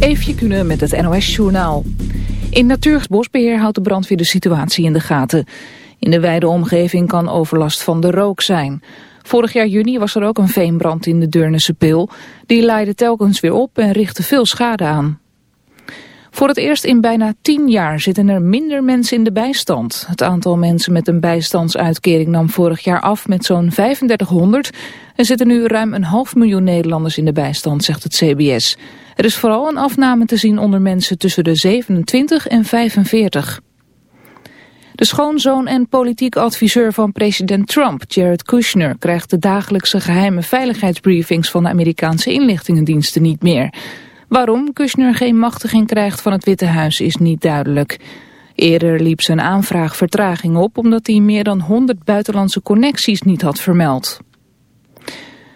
Eefje Kunnen met het NOS-journaal. In Natuurbosbeheer houdt de brandweer de situatie in de gaten. In de wijde omgeving kan overlast van de rook zijn. Vorig jaar juni was er ook een veenbrand in de Deurnense Pil. Die leidde telkens weer op en richtte veel schade aan. Voor het eerst in bijna tien jaar zitten er minder mensen in de bijstand. Het aantal mensen met een bijstandsuitkering nam vorig jaar af met zo'n 3500. Er zitten nu ruim een half miljoen Nederlanders in de bijstand, zegt het CBS. Er is vooral een afname te zien onder mensen tussen de 27 en 45. De schoonzoon en politiek adviseur van president Trump, Jared Kushner, krijgt de dagelijkse geheime veiligheidsbriefings van de Amerikaanse inlichtingendiensten niet meer. Waarom Kushner geen machtiging krijgt van het Witte Huis is niet duidelijk. Eerder liep zijn aanvraag vertraging op omdat hij meer dan 100 buitenlandse connecties niet had vermeld.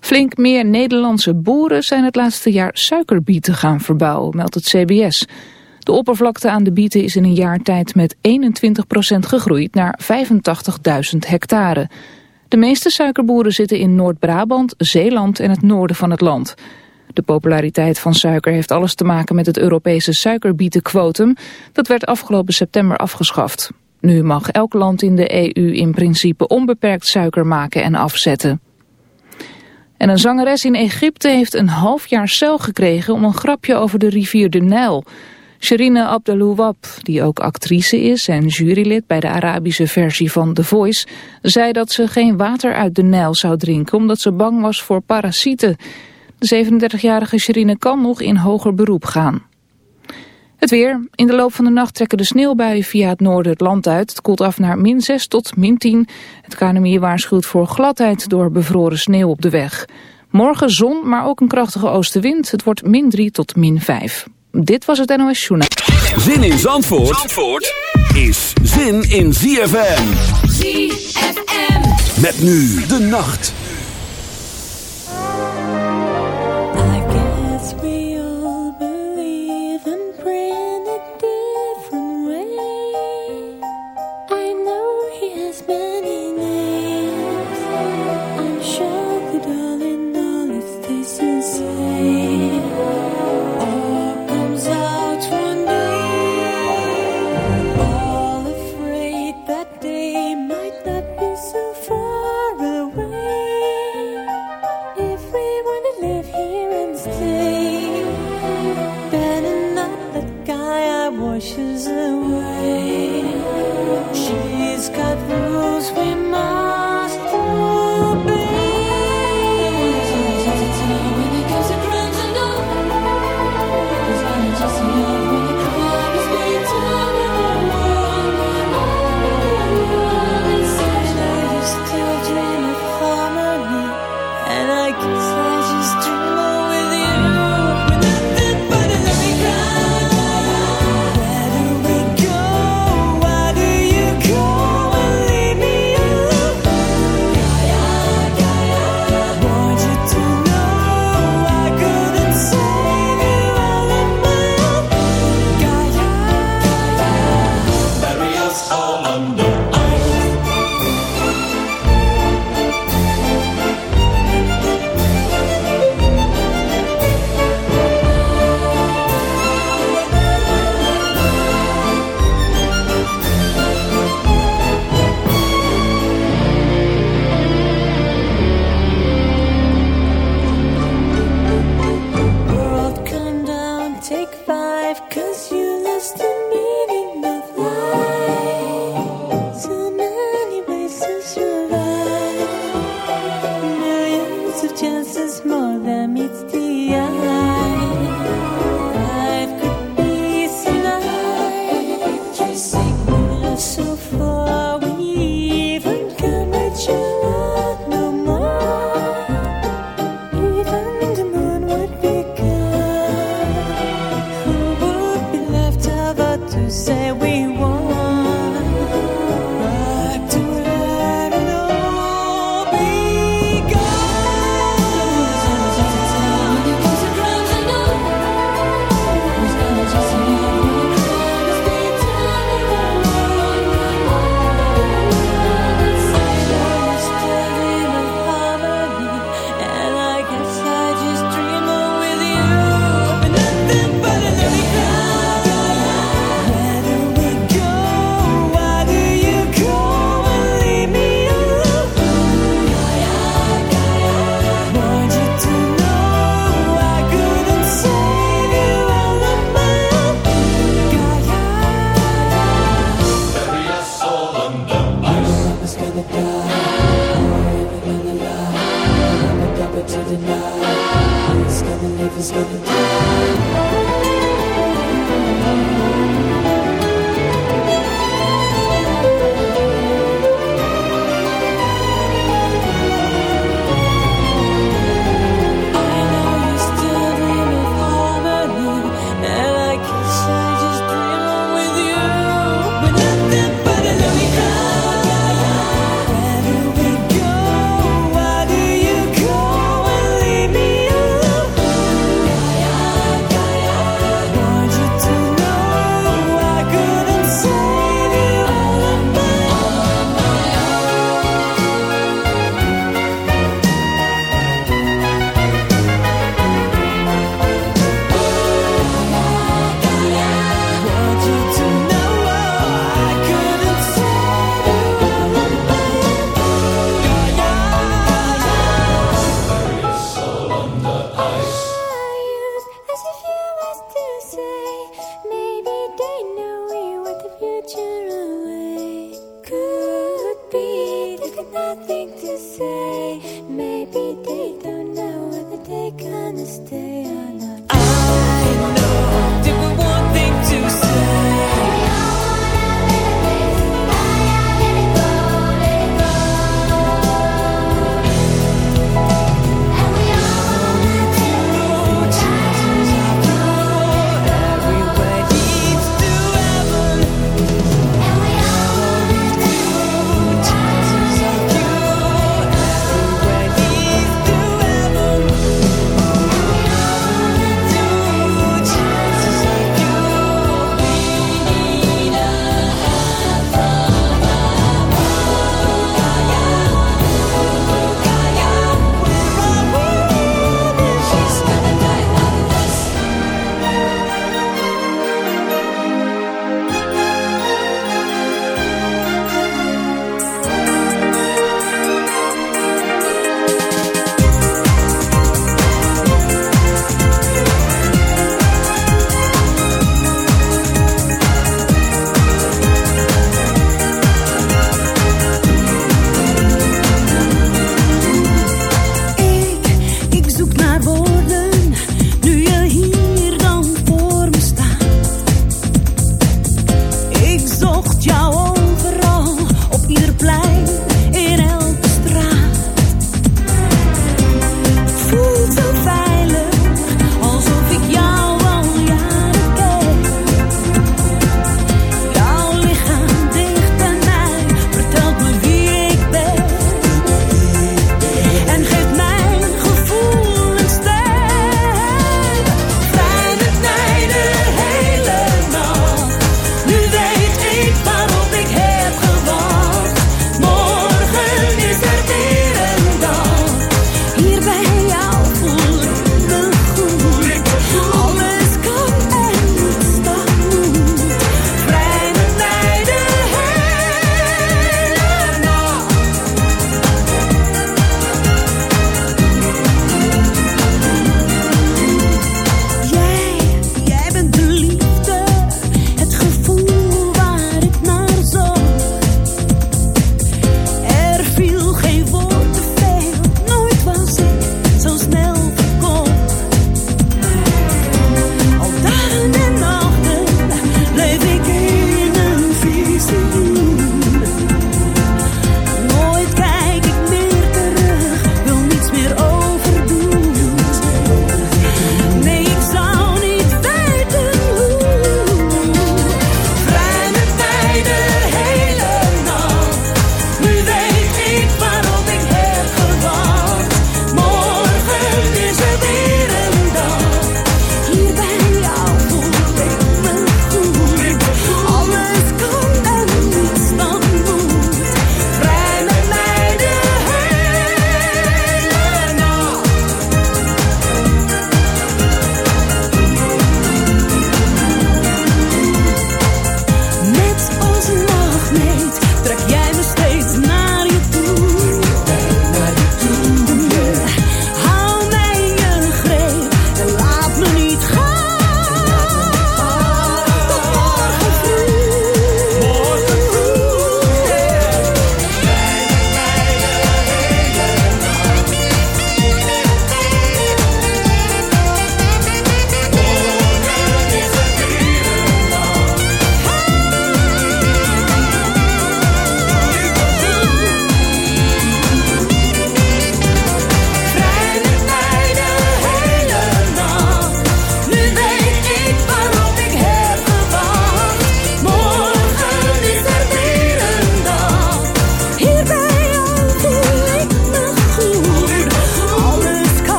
Flink meer Nederlandse boeren zijn het laatste jaar suikerbieten gaan verbouwen, meldt het CBS. De oppervlakte aan de bieten is in een jaar tijd met 21% gegroeid naar 85.000 hectare. De meeste suikerboeren zitten in Noord-Brabant, Zeeland en het noorden van het land. De populariteit van suiker heeft alles te maken met het Europese suikerbietenquotum. Dat werd afgelopen september afgeschaft. Nu mag elk land in de EU in principe onbeperkt suiker maken en afzetten. En een zangeres in Egypte heeft een half jaar cel gekregen om een grapje over de rivier de Nijl. Sherine Abdelouwab, die ook actrice is en jurylid bij de Arabische versie van The Voice, zei dat ze geen water uit de Nijl zou drinken omdat ze bang was voor parasieten. De 37-jarige Sherine kan nog in hoger beroep gaan. Het weer. In de loop van de nacht trekken de sneeuwbuien via het noorden het land uit. Het koelt af naar min 6 tot min 10. Het KNMI waarschuwt voor gladheid door bevroren sneeuw op de weg. Morgen zon, maar ook een krachtige oostenwind. Het wordt min 3 tot min 5. Dit was het NOS Journaal. Zin in Zandvoort, Zandvoort is zin in ZFM. ZFM. Met nu de nacht.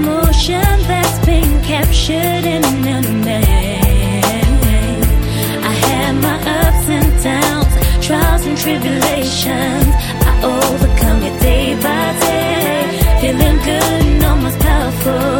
emotion that's been captured in a man. I had my ups and downs, trials and tribulations. I overcome it day by day, feeling good and almost powerful.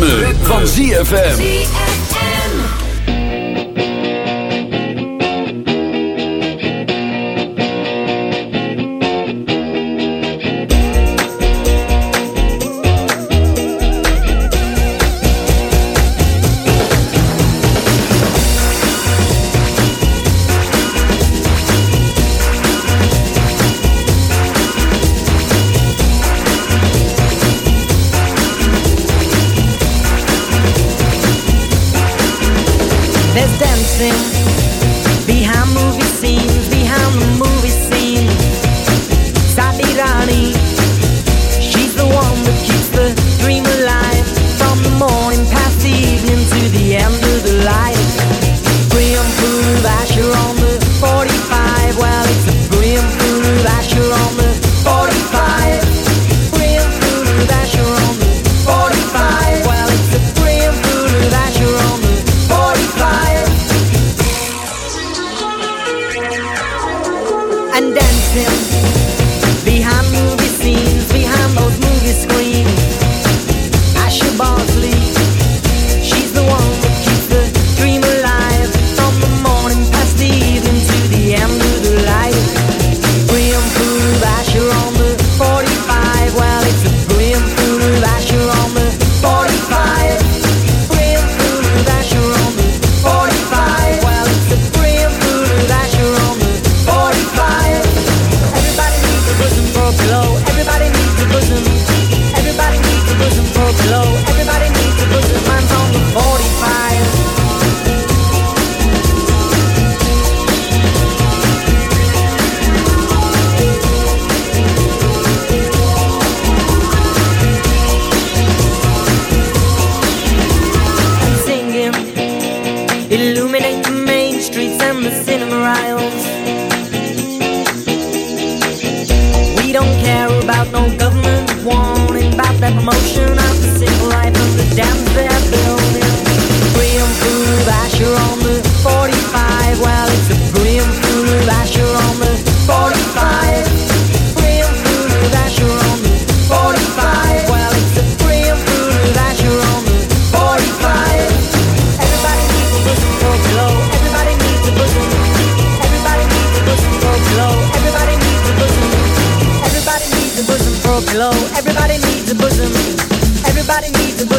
ritme, van ZFM.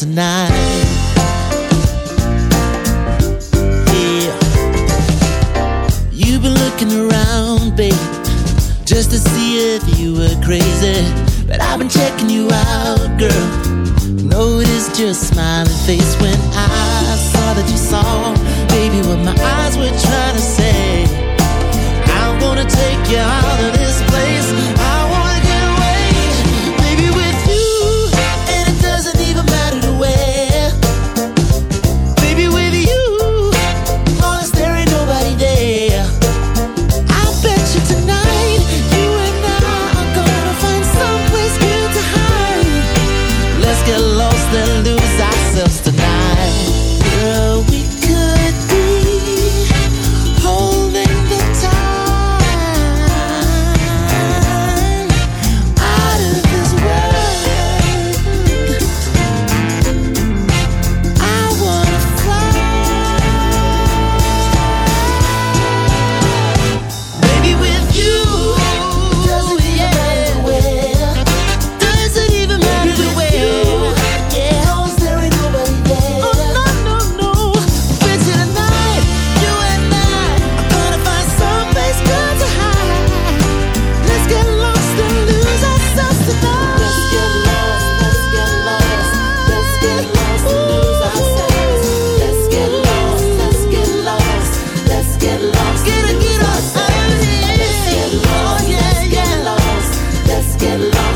tonight. get lost.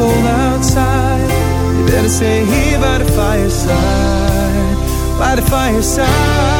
cold outside. You better stay here by the fireside By the fireside.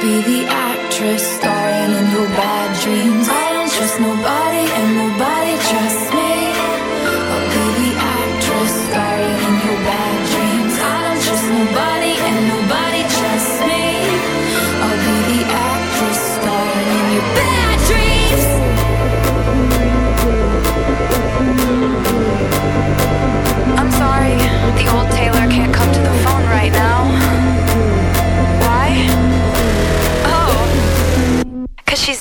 Be the actress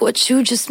What you just